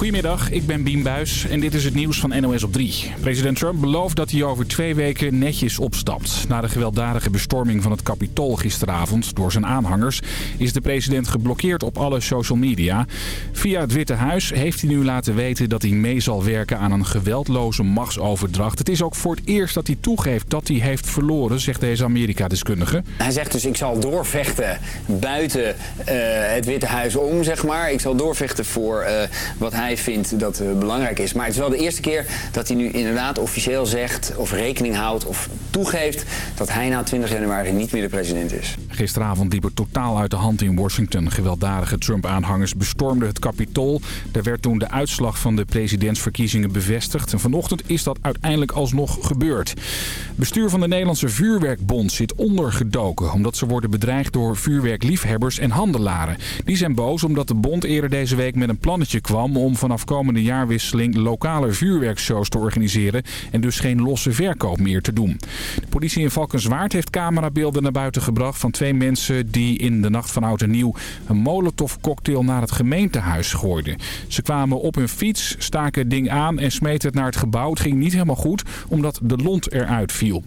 Goedemiddag, ik ben Bien Buis en dit is het nieuws van NOS op 3. President Trump belooft dat hij over twee weken netjes opstapt. Na de gewelddadige bestorming van het Capitool gisteravond door zijn aanhangers... is de president geblokkeerd op alle social media. Via het Witte Huis heeft hij nu laten weten dat hij mee zal werken aan een geweldloze machtsoverdracht. Het is ook voor het eerst dat hij toegeeft dat hij heeft verloren, zegt deze Amerika-deskundige. Hij zegt dus ik zal doorvechten buiten uh, het Witte Huis om, zeg maar. Ik zal doorvechten voor uh, wat hij vindt dat uh, belangrijk is. Maar het is wel de eerste keer dat hij nu inderdaad officieel zegt of rekening houdt of toegeeft dat hij na 20 januari niet meer de president is. Gisteravond liep het totaal uit de hand in Washington. Gewelddadige Trump-aanhangers bestormden het Capitool. Er werd toen de uitslag van de presidentsverkiezingen bevestigd. En vanochtend is dat uiteindelijk alsnog gebeurd. Bestuur van de Nederlandse Vuurwerkbond zit ondergedoken... omdat ze worden bedreigd door vuurwerkliefhebbers en handelaren. Die zijn boos omdat de bond eerder deze week met een plannetje kwam... om vanaf komende jaarwisseling lokale vuurwerkshows te organiseren... en dus geen losse verkoop meer te doen. De politie in Valkenswaard heeft camerabeelden naar buiten gebracht... van twee mensen die in de nacht van oud en nieuw... een molotovcocktail naar het gemeentehuis gooiden. Ze kwamen op hun fiets, staken het ding aan en smeten het naar het gebouw. Het ging niet helemaal goed, omdat de lont eruit viel.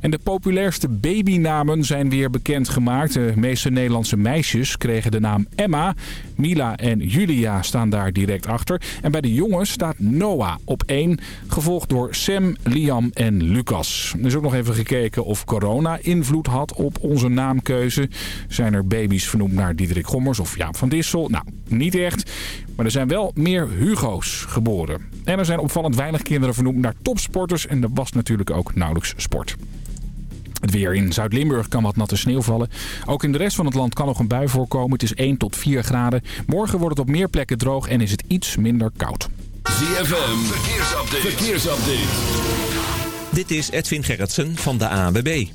En de populairste babynamen zijn weer bekendgemaakt. De meeste Nederlandse meisjes kregen de naam Emma. Mila en Julia staan daar direct achter. En bij de jongens staat Noah op één, gevolgd door Sam, Liam en Lucas. Er is ook nog even gekeken of corona invloed had op onze naamkeuze. Zijn er baby's vernoemd naar Diederik Gommers of Jaap van Dissel? Nou, niet echt. Maar er zijn wel meer Hugo's geboren. En er zijn opvallend weinig kinderen vernoemd naar topsporters. En er was natuurlijk ook nauwelijks sport. Weer in Zuid-Limburg kan wat natte sneeuw vallen. Ook in de rest van het land kan nog een bui voorkomen. Het is 1 tot 4 graden. Morgen wordt het op meer plekken droog en is het iets minder koud. ZFM, verkeersupdate. verkeersupdate. Dit is Edwin Gerritsen van de ANWB.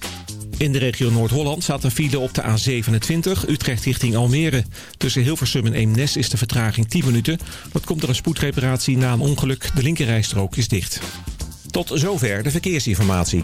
In de regio Noord-Holland staat een file op de A27, Utrecht richting Almere. Tussen Hilversum en Eemnes is de vertraging 10 minuten. Dat komt door een spoedreparatie na een ongeluk. De linkerrijstrook is dicht. Tot zover de verkeersinformatie.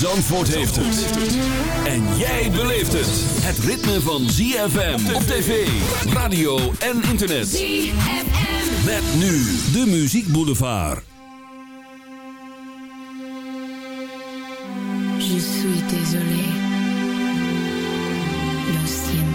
Zandvoort heeft het. En jij beleeft het. Het ritme van ZFM op tv, radio en internet. ZFM. Met nu de Muziek Boulevard. Je suis désolé. Lo siento.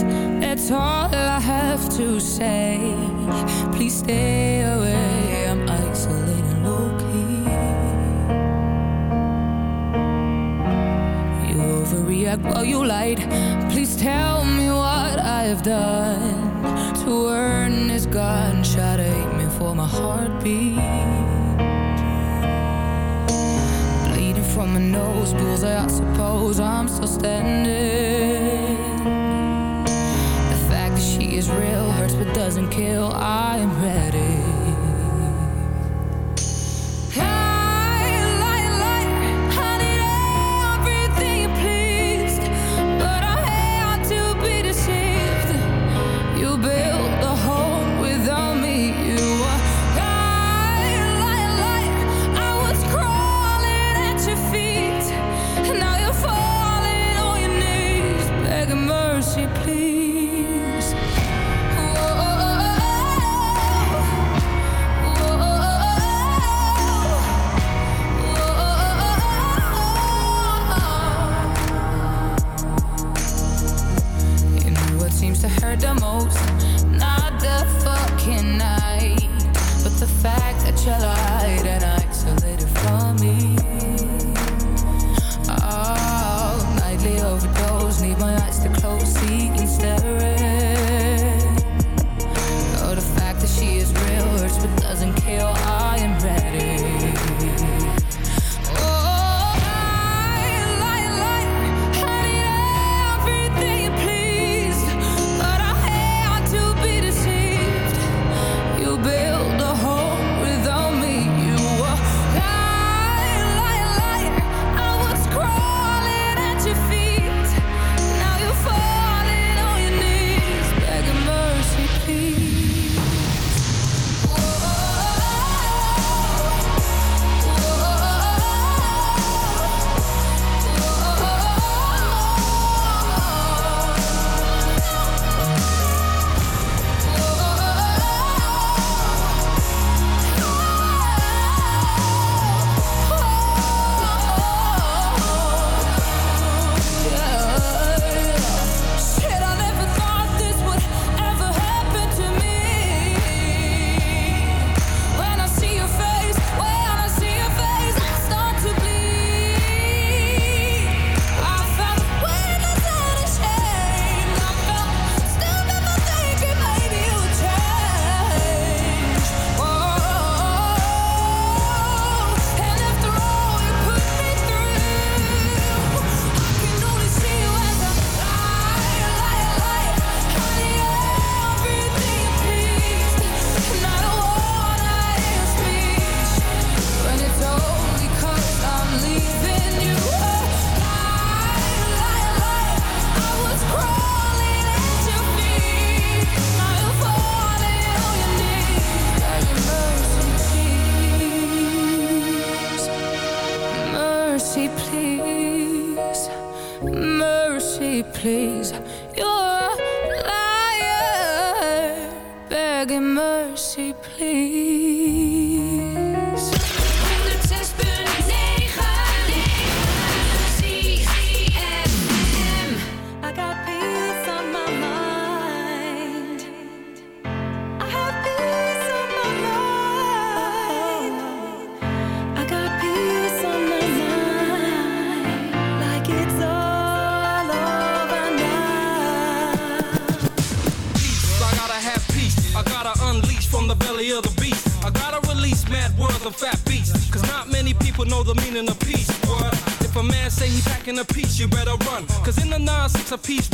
That's all I have to say. Please stay piece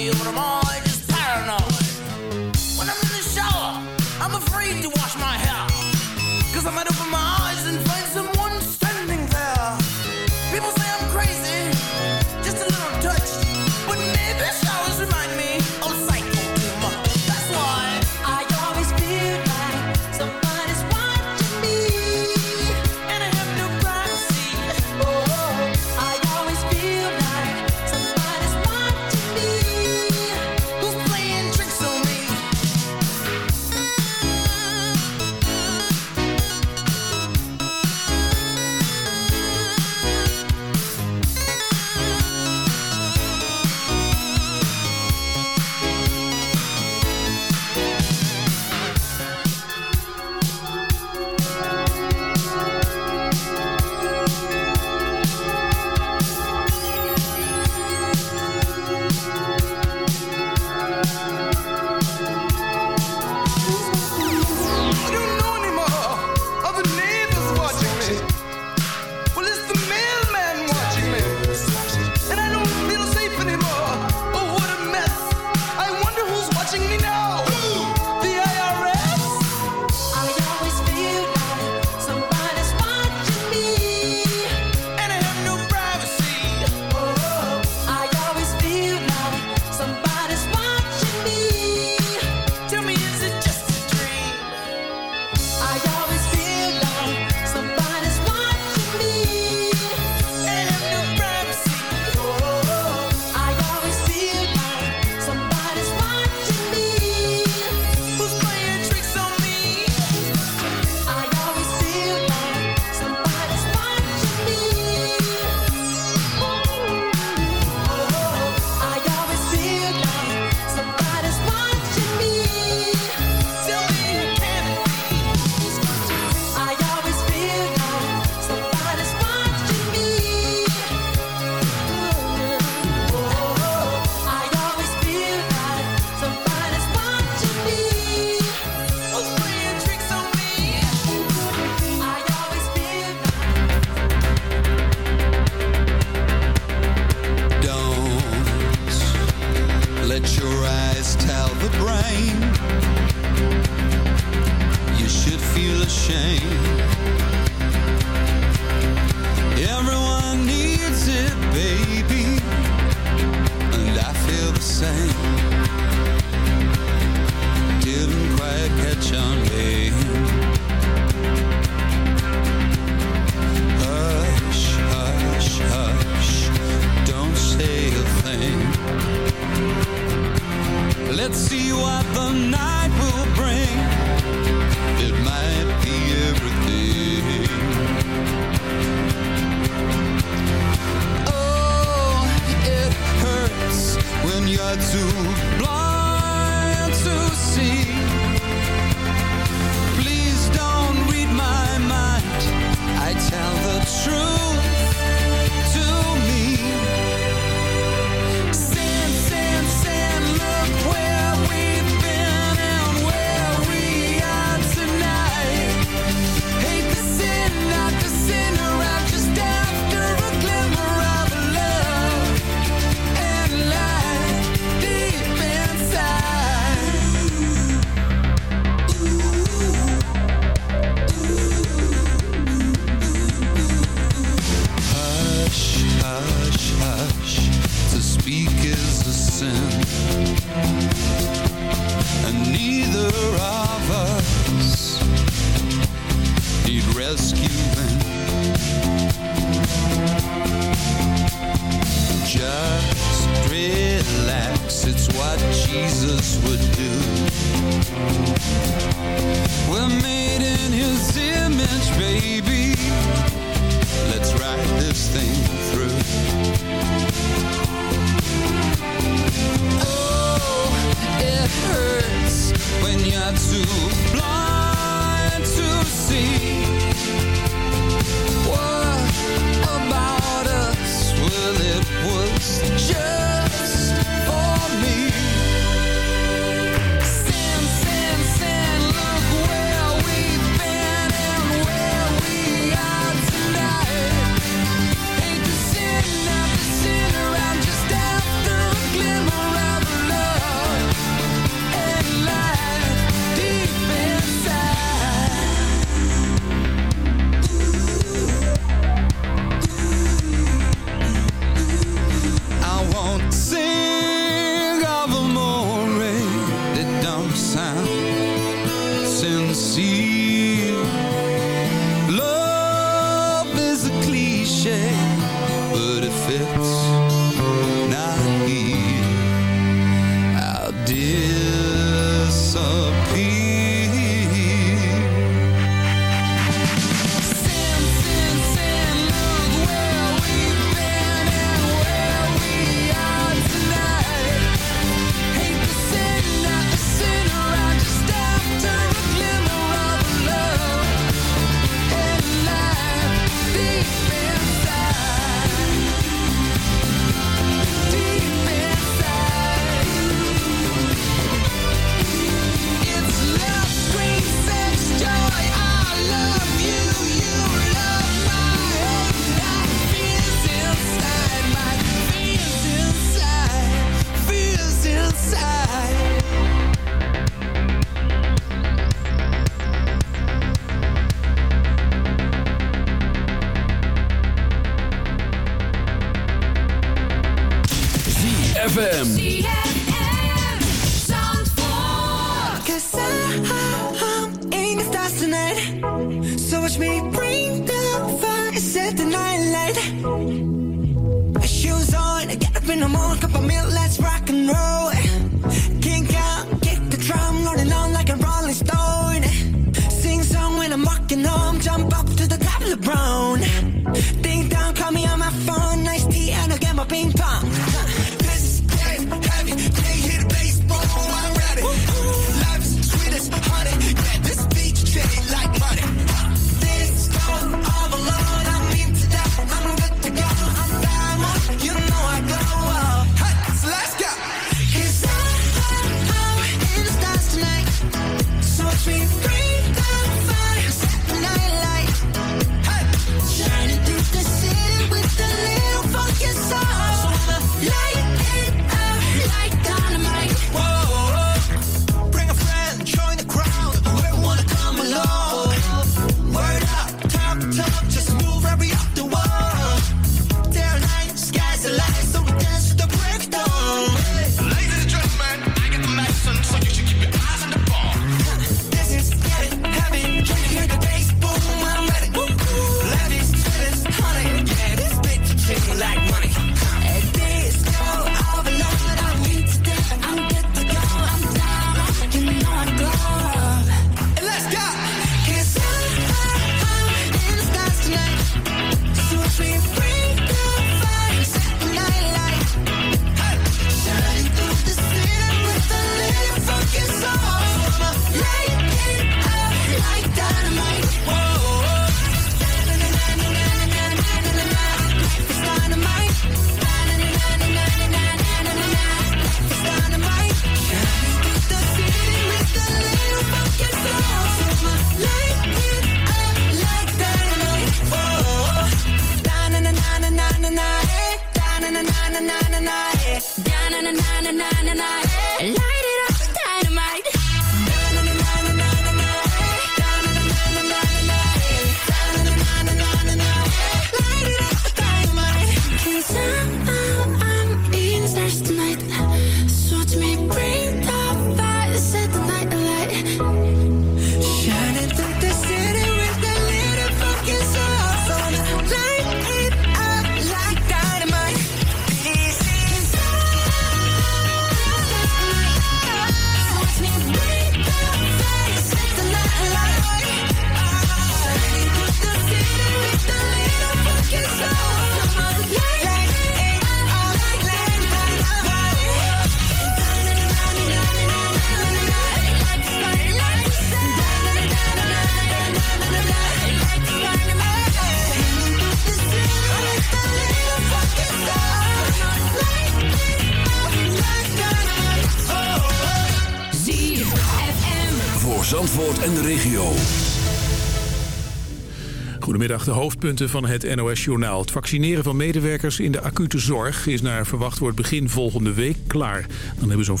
De hoofdpunten van het NOS-journaal. Het vaccineren van medewerkers in de acute zorg is naar verwacht wordt begin volgende week klaar. Dan hebben zo'n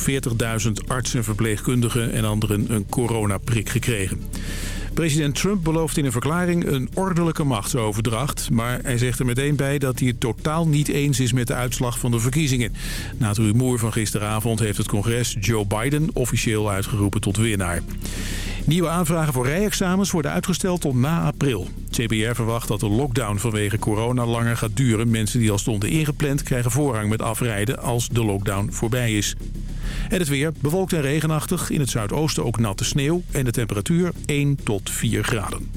40.000 artsen, verpleegkundigen en anderen een coronaprik gekregen. President Trump belooft in een verklaring een ordelijke machtsoverdracht. Maar hij zegt er meteen bij dat hij het totaal niet eens is met de uitslag van de verkiezingen. Na het rumoer van gisteravond heeft het congres Joe Biden officieel uitgeroepen tot winnaar. Nieuwe aanvragen voor rijexamens worden uitgesteld tot na april. CBR verwacht dat de lockdown vanwege corona langer gaat duren. Mensen die al stonden ingepland krijgen voorrang met afrijden als de lockdown voorbij is. En het weer, bewolkt en regenachtig. In het zuidoosten ook natte sneeuw. En de temperatuur 1 tot 4 graden.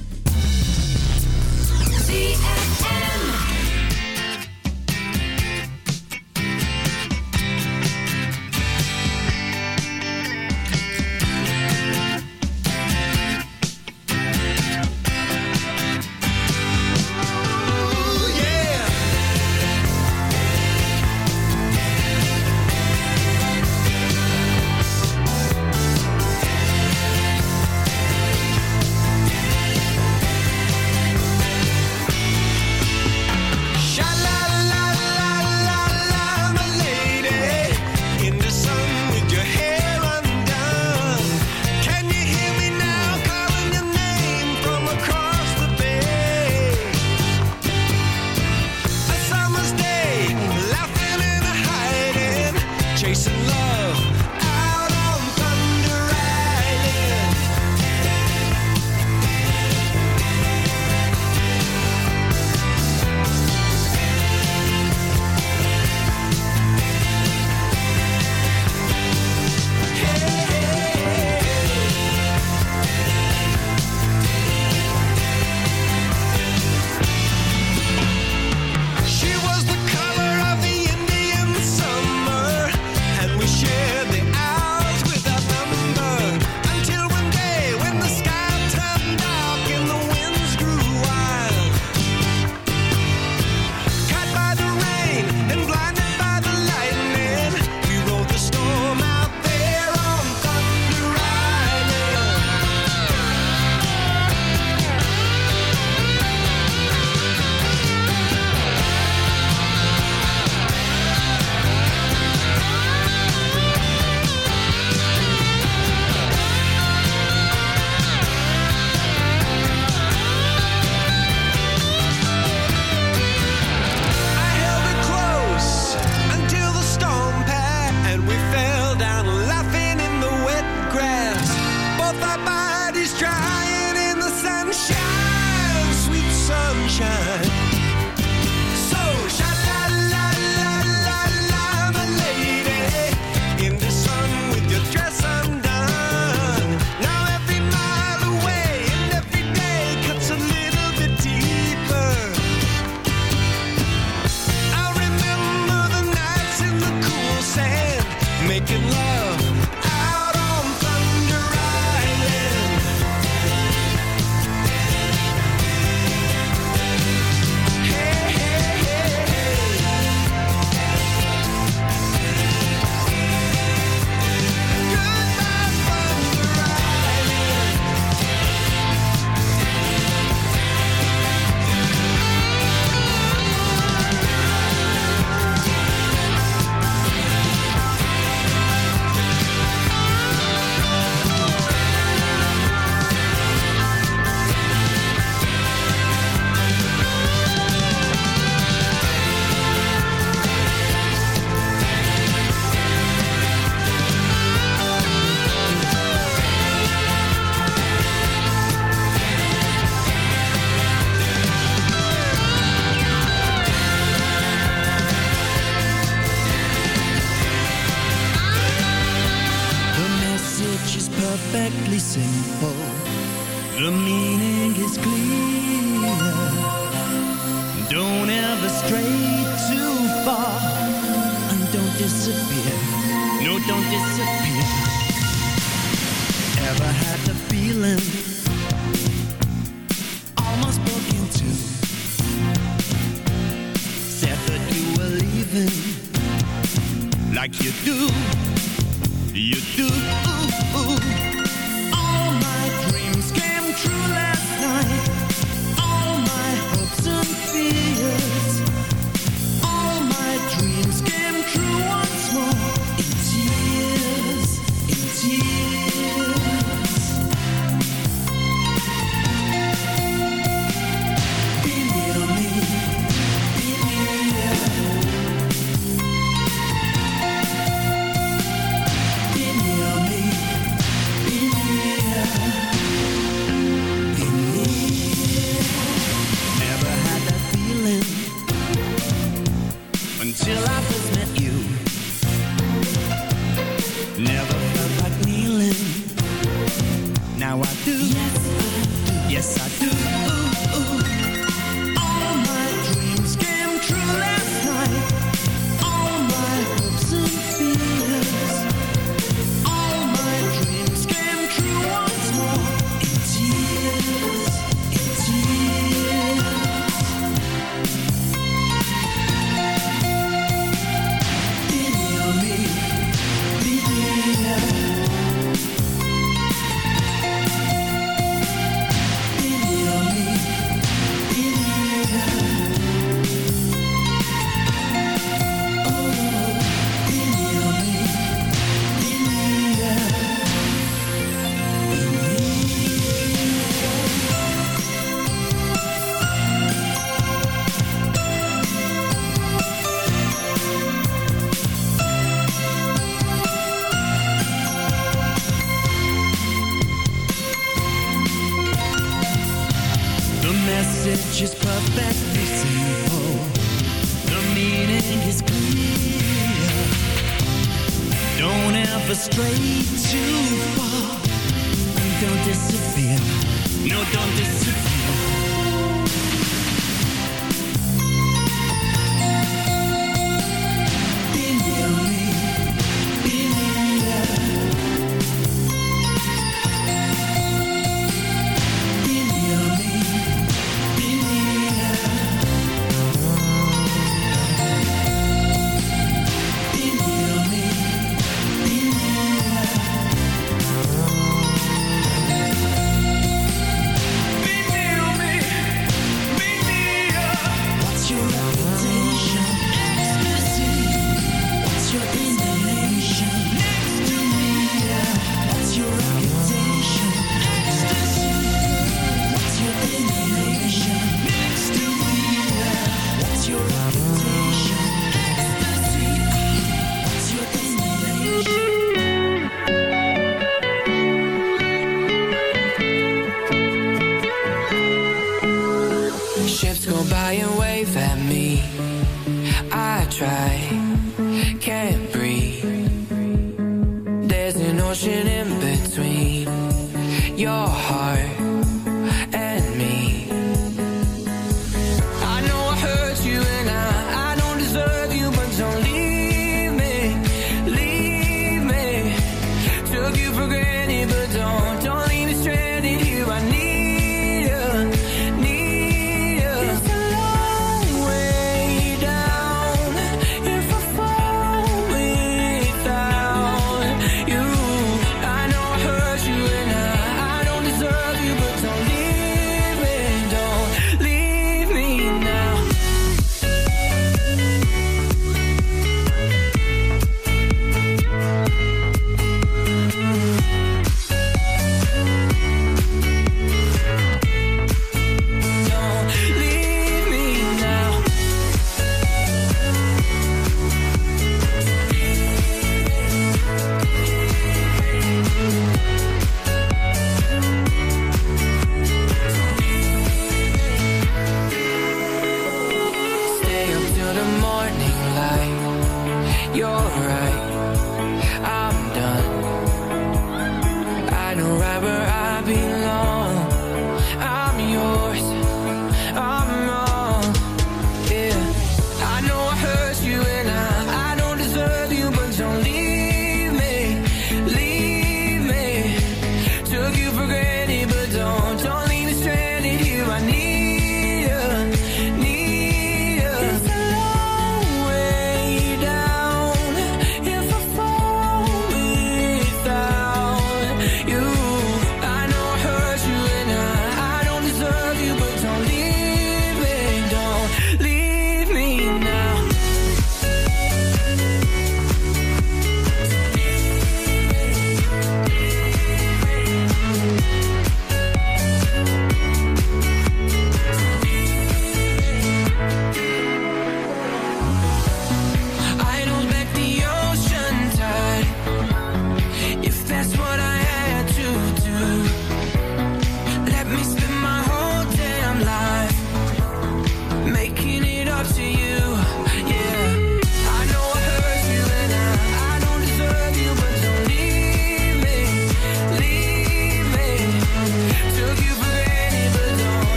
Stray too far. And don't disappear. No, don't disappear. Ever had the feeling? Almost broke into. Said that you were leaving. Like you do. You do. All my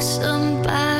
somebody.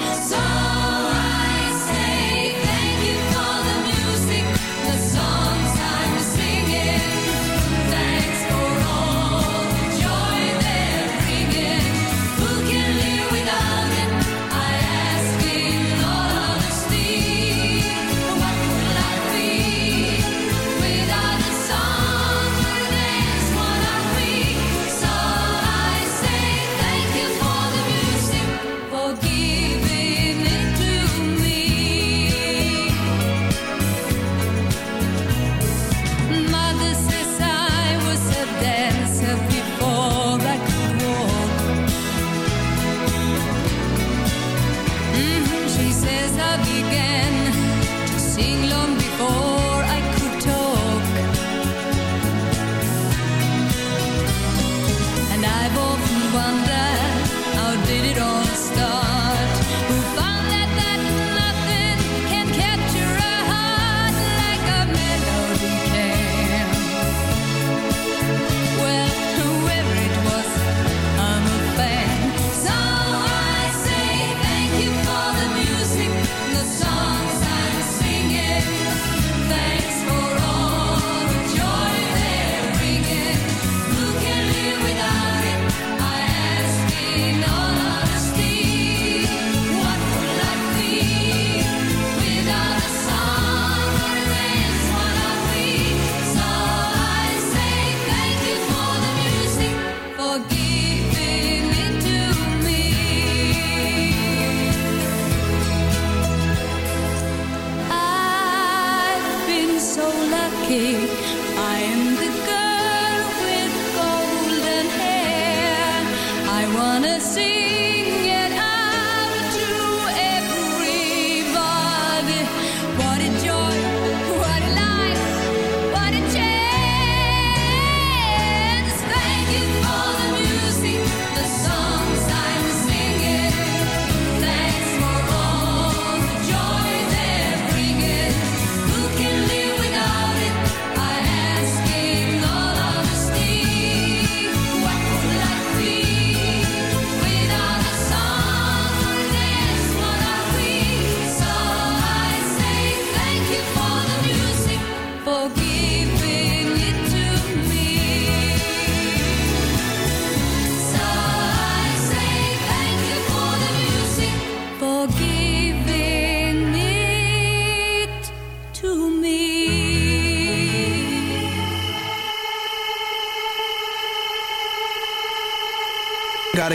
Wanna sing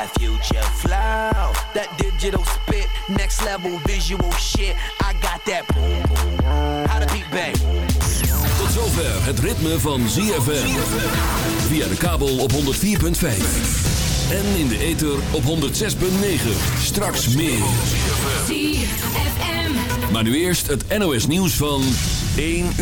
that future flow, that digital spit, next level visual shit. I got that boom boom. How to beat bang. Tot zover zover het ritme van ZFM. Via de kabel op 104.5. En in de ether op 106.9. Straks meer. ZFM. Maar nu eerst het NOS nieuws van 1 uur.